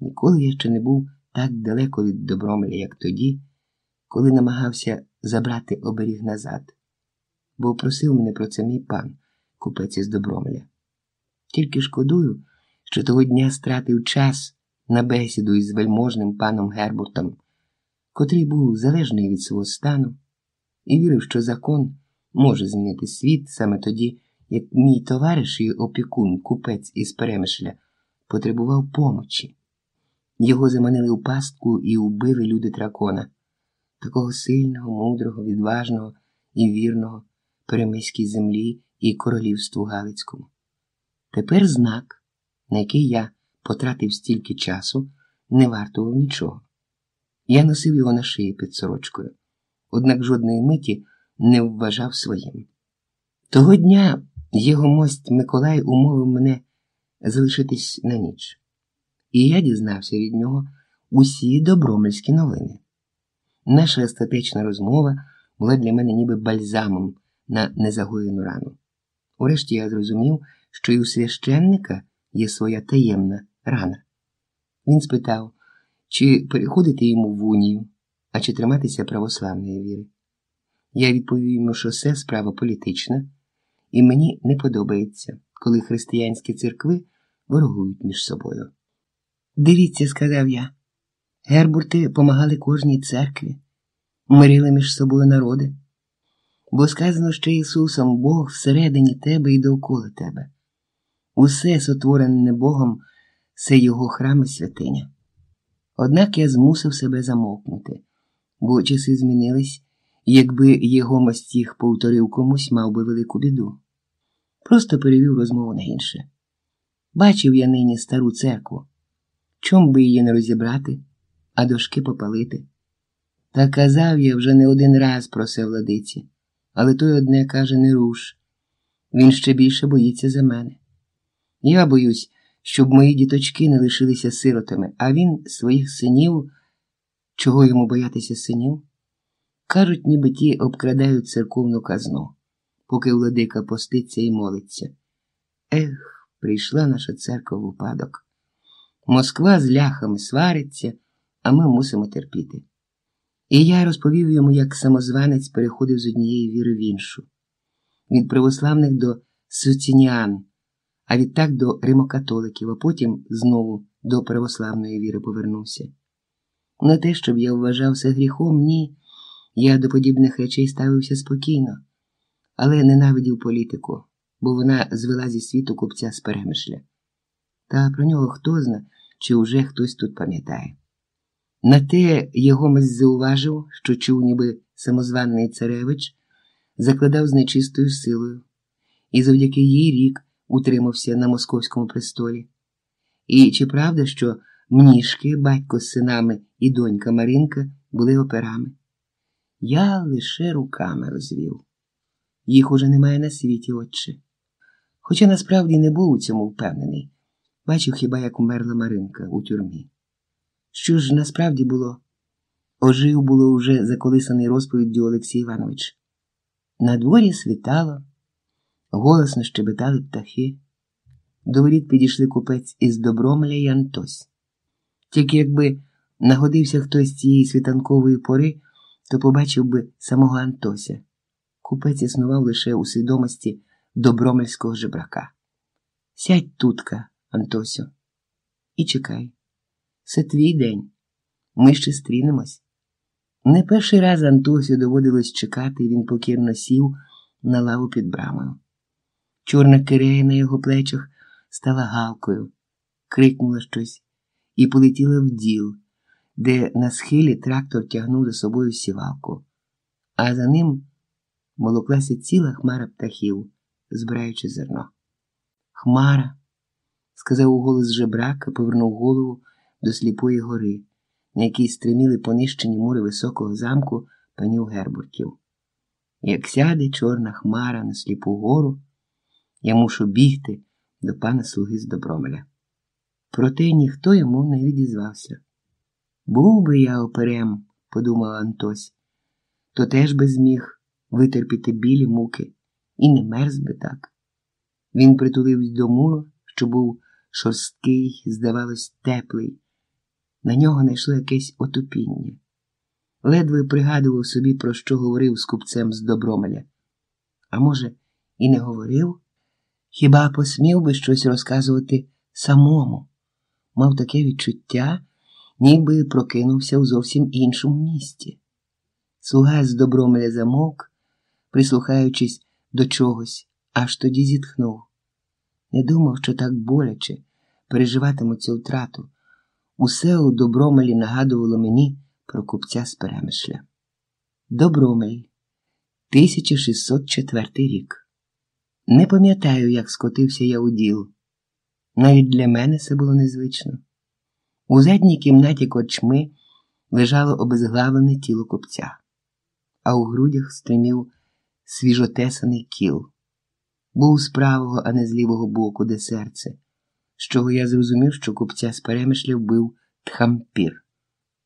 Ніколи я ще не був так далеко від Добромеля, як тоді, коли намагався забрати оберіг назад, бо просив мене про це мій пан, купець із Добромеля. Тільки шкодую, що того дня стратив час на бесіду із вельможним паном Гербуртом, котрий був залежний від свого стану, і вірив, що закон може змінити світ саме тоді, як мій товариш і опікун, купець із перемишля, потребував помочі. Його заманили у пастку і убили люди дракона, такого сильного, мудрого, відважного і вірного перемиській землі і королівству Галицькому. Тепер знак, на який я потратив стільки часу, не вартував нічого. Я носив його на шиї під сорочкою, однак жодної миті не вважав своїм. Того дня його мость Миколай умовив мене залишитись на ніч, і я дізнався від нього усі добромельські новини. Наша остатечна розмова була для мене ніби бальзамом на незагоєну рану. Урешті я зрозумів, що і у священника є своя таємна рана. Він спитав, чи переходити йому в унію, а чи триматися православної віри. Я відповів йому, що це справа політична, і мені не подобається, коли християнські церкви ворогують між собою. Дивіться, сказав я, гербурти помагали кожній церкві, мирили між собою народи, бо сказано, що Ісусом Бог всередині тебе і довкола тебе. Усе сотворене Богом це Його храм і святиня. Однак я змусив себе замовкнути, бо часи змінились, якби його мастіг повторив комусь, мав би велику біду. Просто перевів розмову на інше. Бачив я нині стару церкву. Чом би її не розібрати, а дошки попалити? Та казав я вже не один раз про це владиці, але той одне каже не руш. Він ще більше боїться за мене. Я боюсь, щоб мої діточки не лишилися сиротами, а він своїх синів, чого йому боятися синів? Кажуть, ніби ті обкрадають церковну казну, поки владика поститься і молиться. Ех, прийшла наша церква в упадок. Москва з ляхами свариться, а ми мусимо терпіти. І я розповів йому, як самозванець переходив з однієї віри в іншу, від православних до суцініан, а відтак до римокатоликів, а потім знову до православної віри повернувся. Не те, щоб я вважав це гріхом, ні. Я до подібних речей ставився спокійно, але ненавидів політику, бо вона звела зі світу купця з перемишля. Та про нього хто зна, чи уже хтось тут пам'ятає. На те його мись зауважив, що чув, ніби самозваний царевич закладав з нечистою силою, і завдяки їй рік утримався на московському престолі. І чи правда, що мніжки, батько з синами і донька Маринка були операми? Я лише руками розвів. Їх уже немає на світі, отче. Хоча насправді не був у цьому впевнений, бачив хіба як умерла Маринка у тюрмі. Що ж насправді було? Ожив було уже заколисаний розповіддю Олексій Іванович. На дворі світало, голосно щебетали птахи. До воріт підійшли купець із Добромеля і Антось. Тільки якби нагодився хтось цієї світанкової пори, то побачив би самого Антося. Купець існував лише у свідомості добромельського жебрака. Сядь тутка, Антосю, і чекай. Це твій день. Ми ще стрінемось. Не перший раз Антосю доводилось чекати, і він покірно сів на лаву під брамою. Чорна кирея на його плечах стала галкою, крикнула щось і полетіла в діл, де на схилі трактор тягнув за собою сівалку, а за ним молоклася ціла хмара птахів, збираючи зерно. Хмара, сказав уголос жебрака, повернув голову до сліпої гори, на якій стриміли понищені мури високого замку панів Гербуртів. Як сяде чорна хмара на сліпу гору, я мушу бігти до пана слуги з Добромеля. Проте ніхто йому не відізвався. Був би я оперем, подумав Антось, то теж би зміг витерпіти білі муки і не мерз би так. Він притулився до муру, що був шорсткий, здавалось, теплий, На нього найшло якесь отупіння. Ледве пригадував собі, про що говорив з купцем з Добромеля. А може, і не говорив? Хіба посмів би щось розказувати самому? Мав таке відчуття, ніби прокинувся у зовсім іншому місті. Слуга з Добромеля замовк, прислухаючись до чогось, аж тоді зітхнув. Не думав, що так боляче переживатиму цю втрату. Усе у Добромелі нагадувало мені про купця з перемишля. Добромель, 1604 рік. Не пам'ятаю, як скотився я у діл. Навіть для мене це було незвично. У задній кімнаті корчми лежало обезглавлене тіло купця, а у грудях стримів свіжотесаний кіл. Був з правого, а не з лівого боку, де серце, з чого я зрозумів, що купця з перемишля був тхампір.